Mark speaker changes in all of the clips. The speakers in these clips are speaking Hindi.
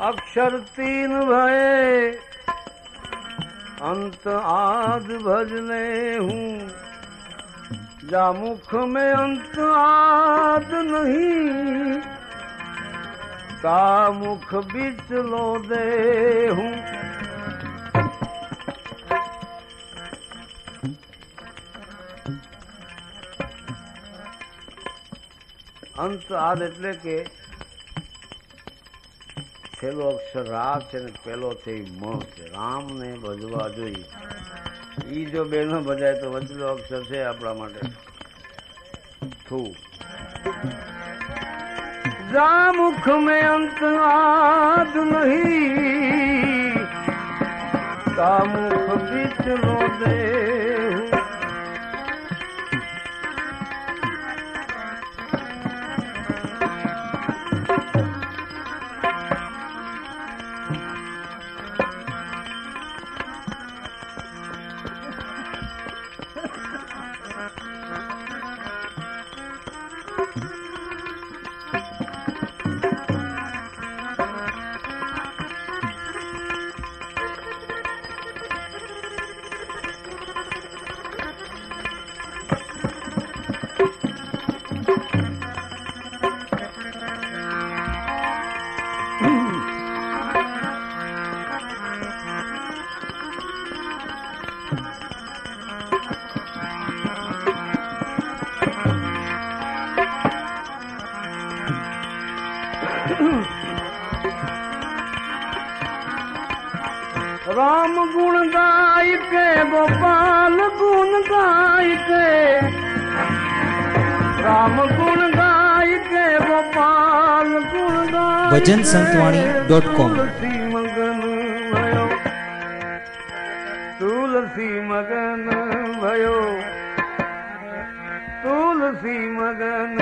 Speaker 1: अक्षर तीन भये अंत आद भजने हूँ जा मुख में अंत आद नहीं ता मुख बिच लो दे हूँ અંત આદ એટલે કે છેલ્લો અક્ષર રા છે ને પેલો છે એ મ છે રામને ભજવા જોઈએ. ઈ જો બે ન ભજાય તો વચલો અક્ષર છે આપણા માટે. થુ. જા મેં અંત આદ નહીં. તા મુખ લો દે. गाय के गोपाल गुण गाय के राम गुण गाय के गोपाल गुण गाय
Speaker 2: भजन संतवाणी डॉट कॉम
Speaker 1: तुलसी मगन भयो। तुलसी मगन भयो। तुलसी मगन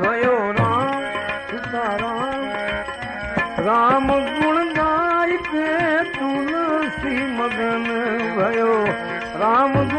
Speaker 1: भयो। राम सीताराम। राम गुण ಮುಗು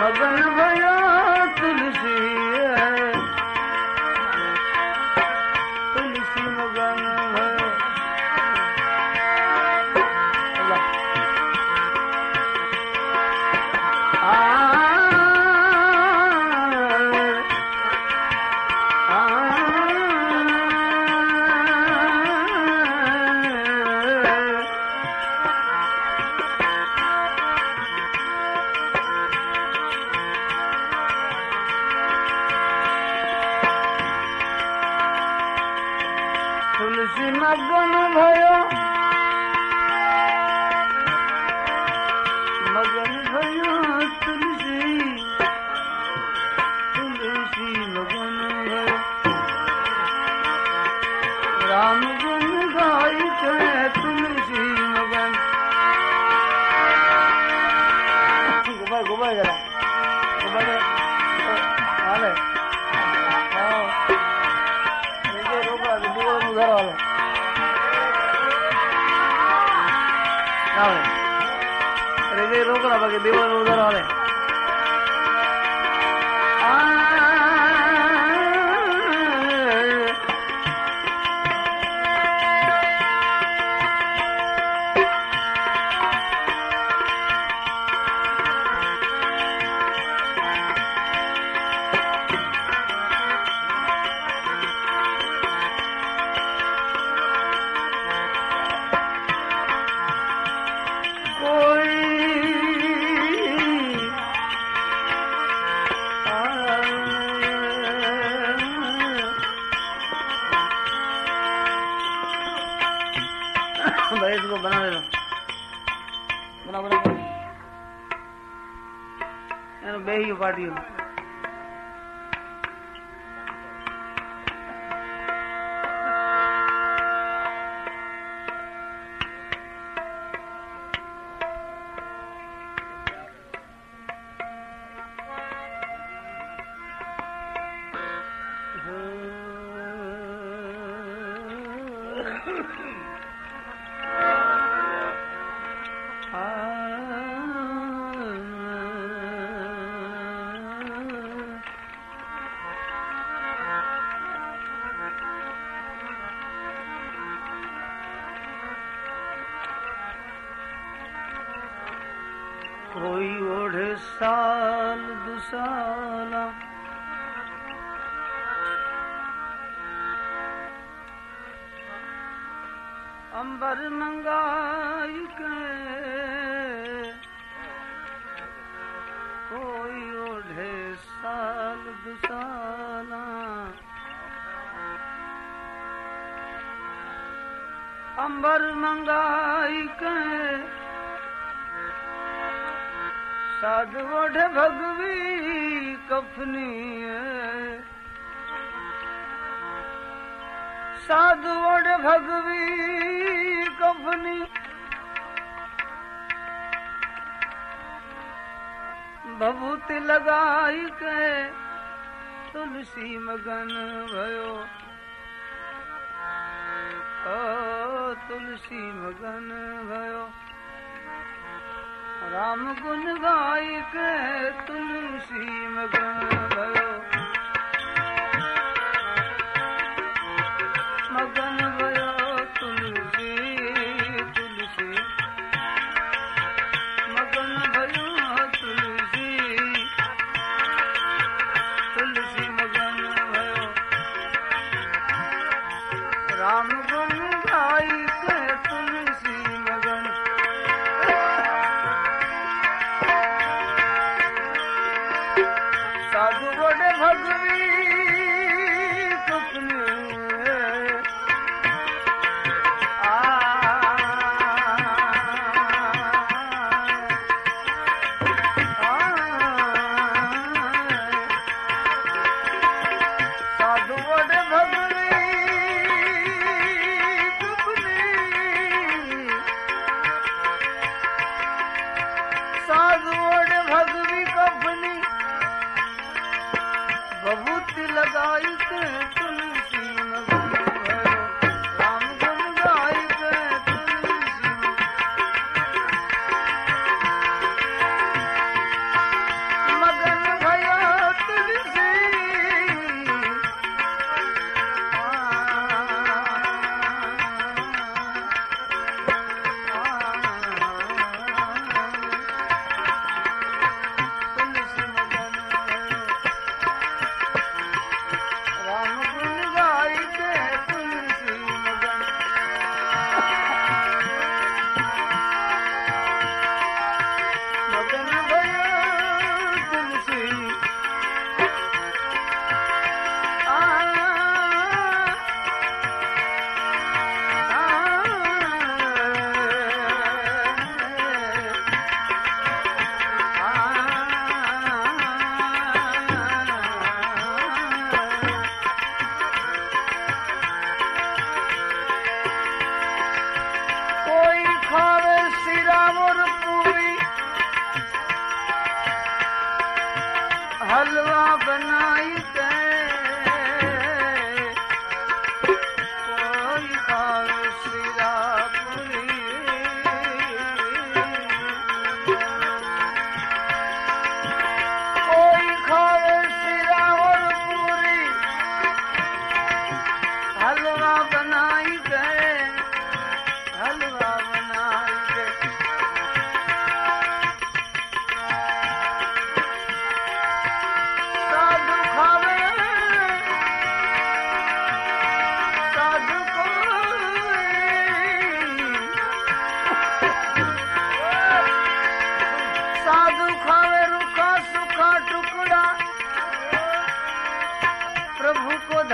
Speaker 1: मगन भया
Speaker 3: ઘુમાય ઘુમાય જરા ઘુમાય હાલે રોકડા દીવાનું ઘર હાલે હાલે રોકડા બાકી દીવાનું ઘર હાલે. भाई इसको बना लेना बना बना बना यार बे ही पार्टी अंबर मंगाई के। कोई ओढ़े साल दुसाला अंबर मंगाई के। साध ओढ़े भगवी कफनी है साधु भगवी कफनी भभूति लगाई के तुलसी मगन भयो। तुलसी मगन भयो। राम गाई के तुलसी मगन भयो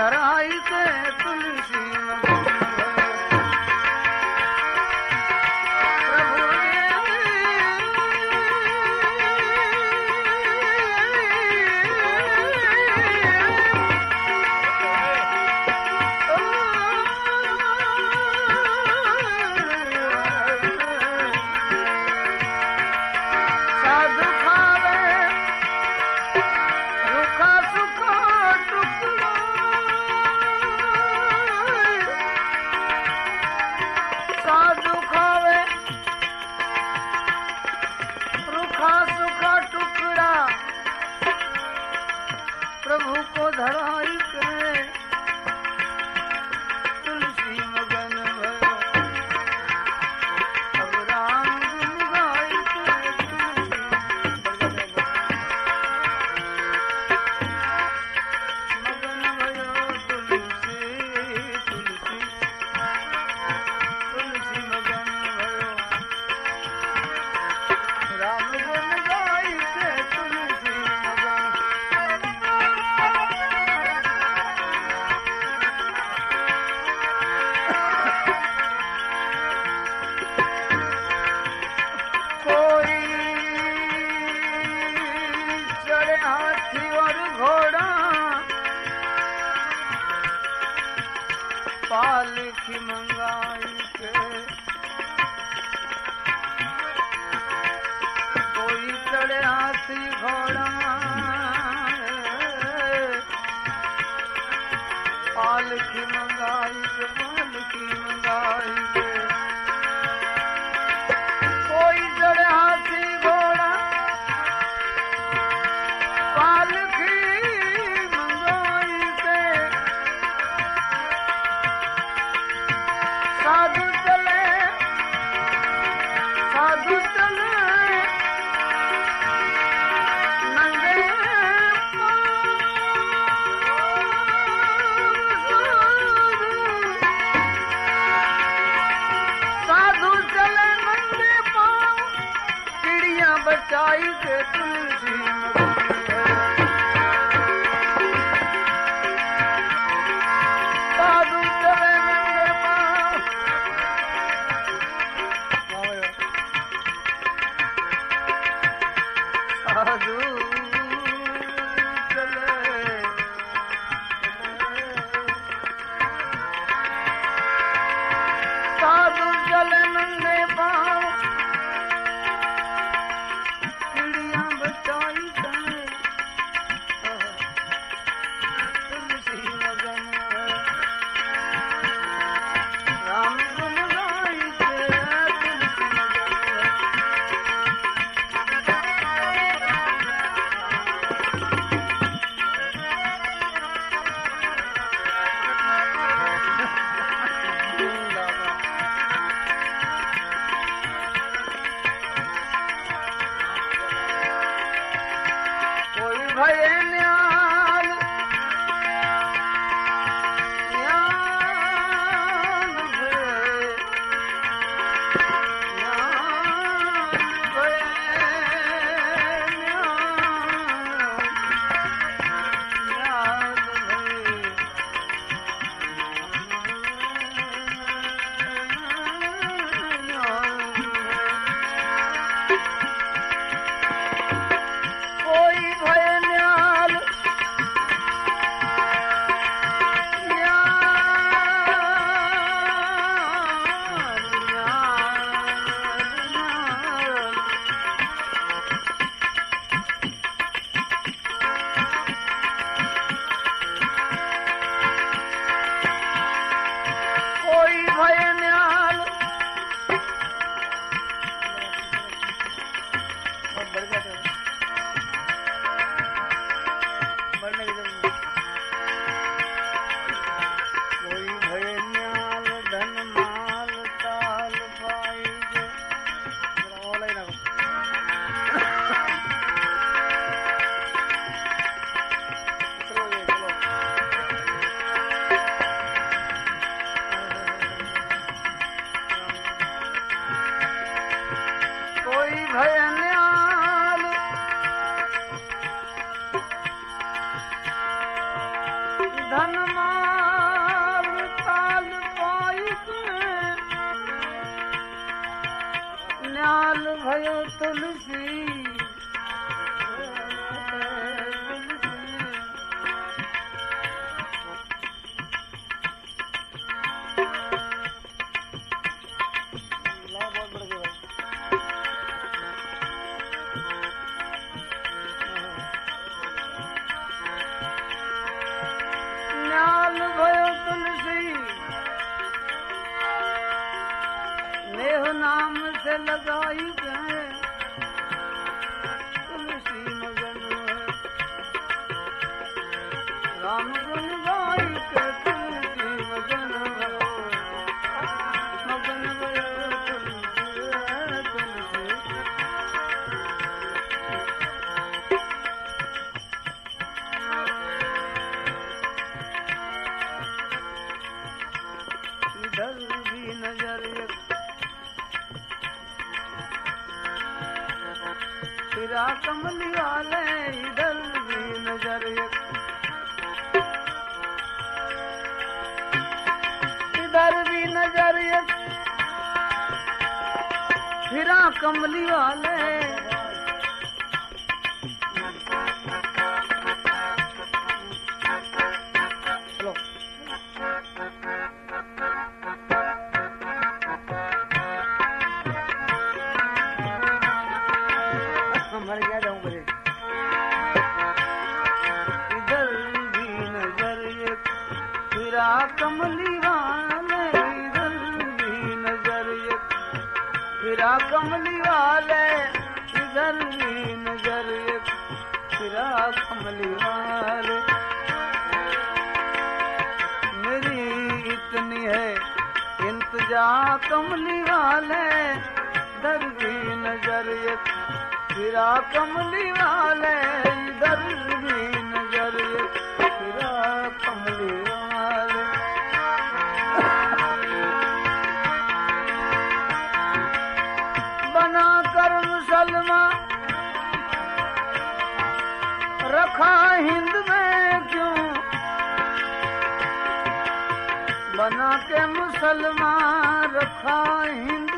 Speaker 3: धराई के पालकी मंगाई ಮಧು ಬಲವ के मुसलमान रखा रखाईंदा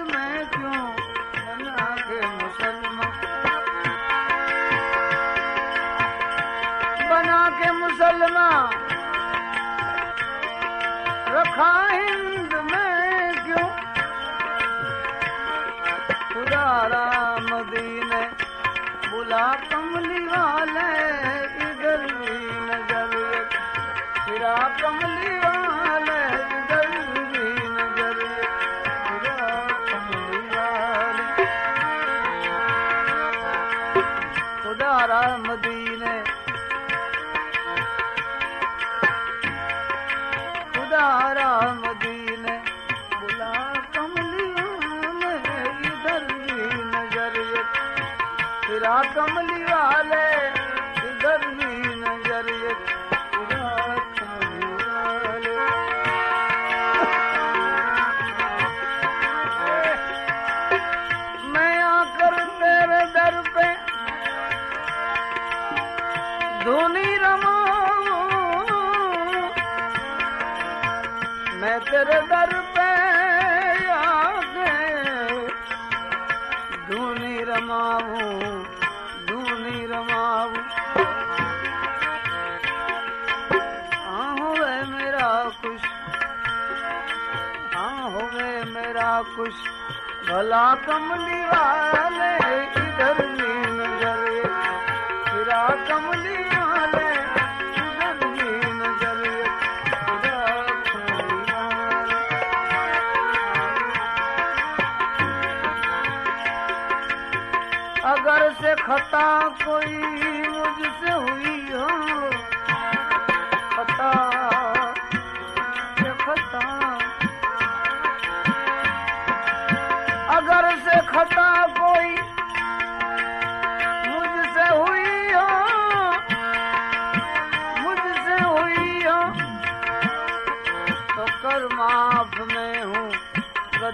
Speaker 3: तेरा कमली वाले भला कमली नज़र कमली नज़र से खता कोई मुझसे हुई हो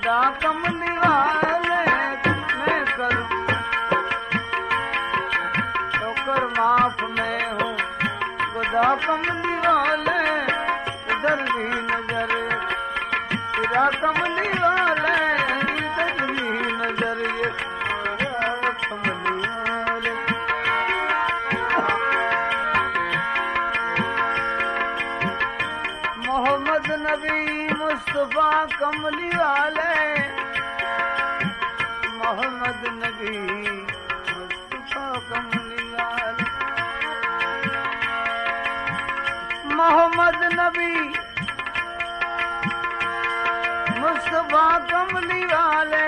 Speaker 3: कमीर कराफ़ी जल्दी नज़र। कमली मोहम्मद नबी मुस्तफ़ा कमली वाले मोहम्मद नबी मुस्तफ़ा कमली वाले मोहम्मद नबी मुस्तफ़ा कमली वाले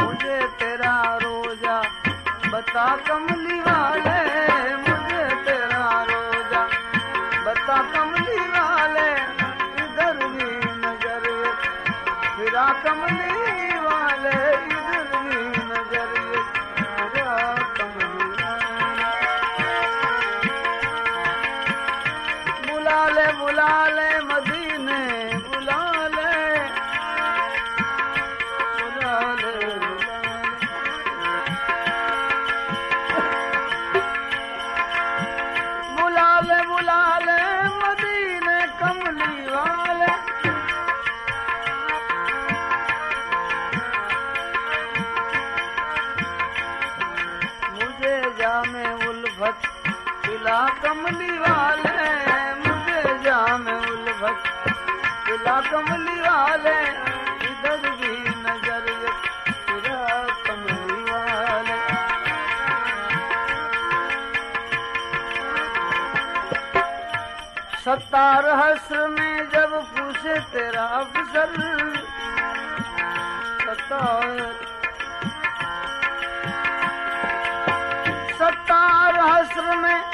Speaker 3: मुझे तेरा रोजा बता कमली वाले ला कमली वाले इधर भी नज़र तेरा कमली वाले सत्तार हस्र में जब पूछे तेरा अफसर सत्तार सत्तार हस्र में